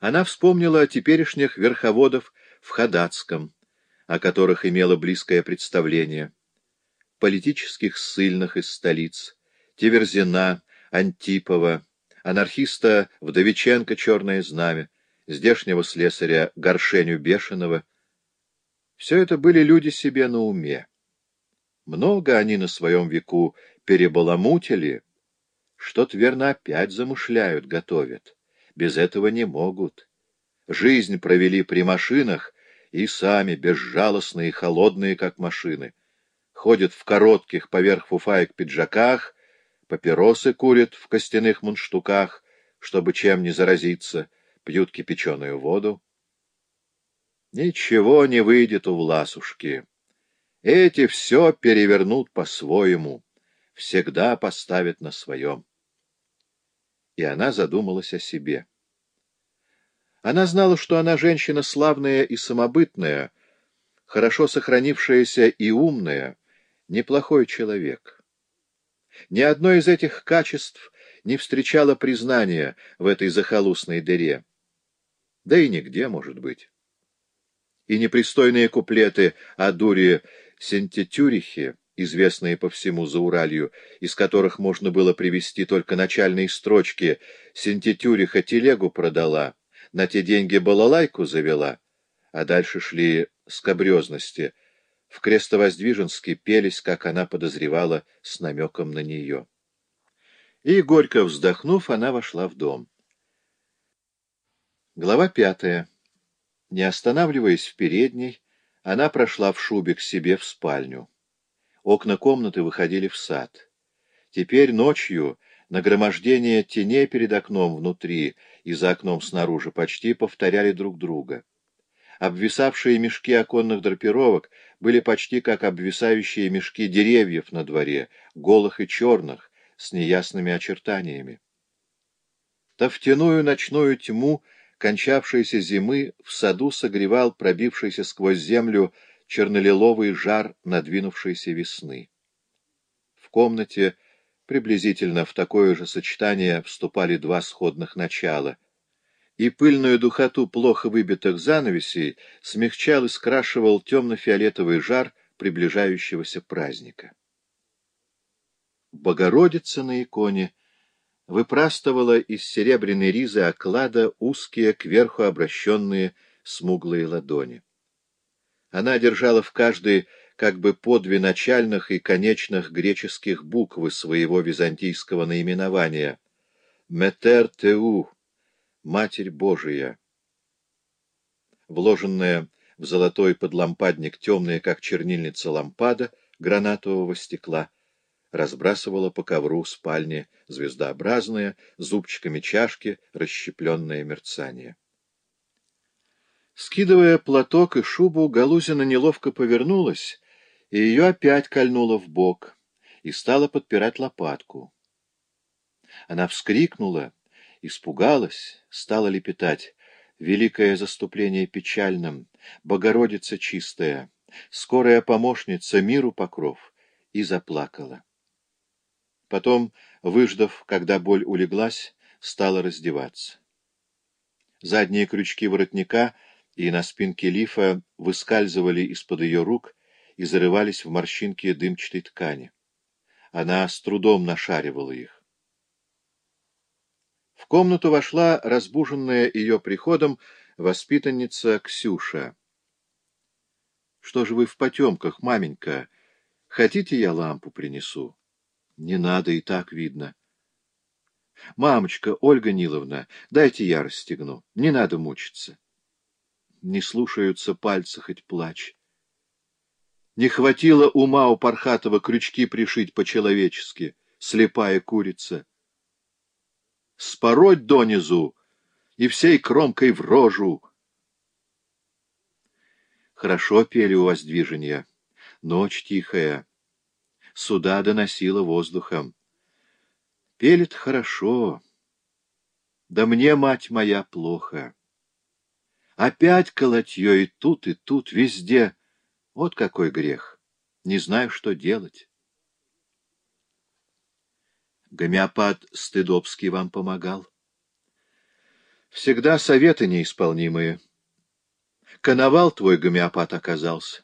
Она вспомнила о теперешних верховодов в Хадатском, о которых имела близкое представление, политических ссыльных из столиц, Теверзина, Антипова, анархиста Вдовиченко «Черное знамя», здешнего слесаря Горшеню Бешеного. Все это были люди себе на уме. Много они на своем веку перебаламутили, что-то верно опять замышляют, готовят. Без этого не могут. Жизнь провели при машинах и сами безжалостные холодные, как машины. Ходят в коротких поверх фуфаек пиджаках, папиросы курят в костяных мундштуках, чтобы чем не заразиться, пьют кипяченую воду. Ничего не выйдет у Власушки. Эти все перевернут по-своему, всегда поставят на своем. И она задумалась о себе. Она знала, что она женщина славная и самобытная, хорошо сохранившаяся и умная, неплохой человек. Ни одно из этих качеств не встречало признания в этой захолустной дыре. Да и нигде, может быть. И непристойные куплеты о дуре Сентитюрихе, известные по всему Зауралью, из которых можно было привести только начальные строчки «Сентитюриха телегу продала», «На те деньги балалайку завела», а дальше шли скобрезности — в Крестовоздвиженске пелись, как она подозревала, с намеком на нее. И, горько вздохнув, она вошла в дом. Глава пятая. Не останавливаясь в передней, она прошла в шубе к себе в спальню. Окна комнаты выходили в сад. Теперь ночью нагромождение теней перед окном внутри и за окном снаружи почти повторяли друг друга. Обвисавшие мешки оконных драпировок были почти как обвисающие мешки деревьев на дворе, голых и черных, с неясными очертаниями. Тофтяную ночную тьму кончавшейся зимы в саду согревал пробившийся сквозь землю чернолиловый жар надвинувшейся весны. В комнате приблизительно в такое же сочетание вступали два сходных начала — и пыльную духоту плохо выбитых занавесей смягчал и скрашивал темно-фиолетовый жар приближающегося праздника. Богородица на иконе выпрастывала из серебряной ризы оклада узкие, кверху обращенные смуглые ладони. Она держала в каждой как бы по две начальных и конечных греческих буквы своего византийского наименования «Метер Теу» Матерь Божия. Вложенная в золотой подлампадник темная, как чернильница лампада гранатового стекла, разбрасывала по ковру спальни звездообразные, зубчиками чашки, расщепленное мерцание. Скидывая платок и шубу, Галузина неловко повернулась, и ее опять кольнуло в бок, и стала подпирать лопатку. Она вскрикнула, испугалась, стала лепетать. Великое заступление печальным, Богородица чистая, скорая помощница, миру покров, и заплакала. Потом, выждав, когда боль улеглась, стала раздеваться. Задние крючки воротника и на спинке лифа выскальзывали из-под ее рук и зарывались в морщинки дымчатой ткани. Она с трудом нашаривала их. В комнату вошла разбуженная ее приходом воспитанница Ксюша. — Что же вы в потемках, маменька? Хотите, я лампу принесу? — Не надо, и так видно. — Мамочка, Ольга Ниловна, дайте я расстегну. Не надо мучиться. Не слушаются пальцы, хоть плачь. Не хватило ума у Пархатова крючки пришить по-человечески, слепая курица спороть донизу и всей кромкой в рожу. Хорошо пели у вас движения, ночь тихая, суда доносила воздухом. Пелит хорошо, да мне, мать моя, плохо. Опять колотье и тут, и тут, везде. Вот какой грех. Не знаю, что делать. Гомеопат Стыдобский вам помогал? Всегда советы неисполнимые. Коновал твой гомеопат оказался.